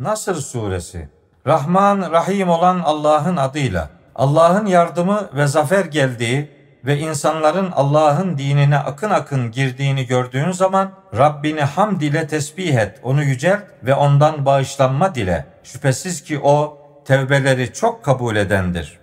Nasır suresi Rahman Rahim olan Allah'ın adıyla Allah'ın yardımı ve zafer geldiği ve insanların Allah'ın dinine akın akın girdiğini gördüğün zaman Rabbini hamd ile tesbih et, onu yücelt ve ondan bağışlanma dile. Şüphesiz ki o tevbeleri çok kabul edendir.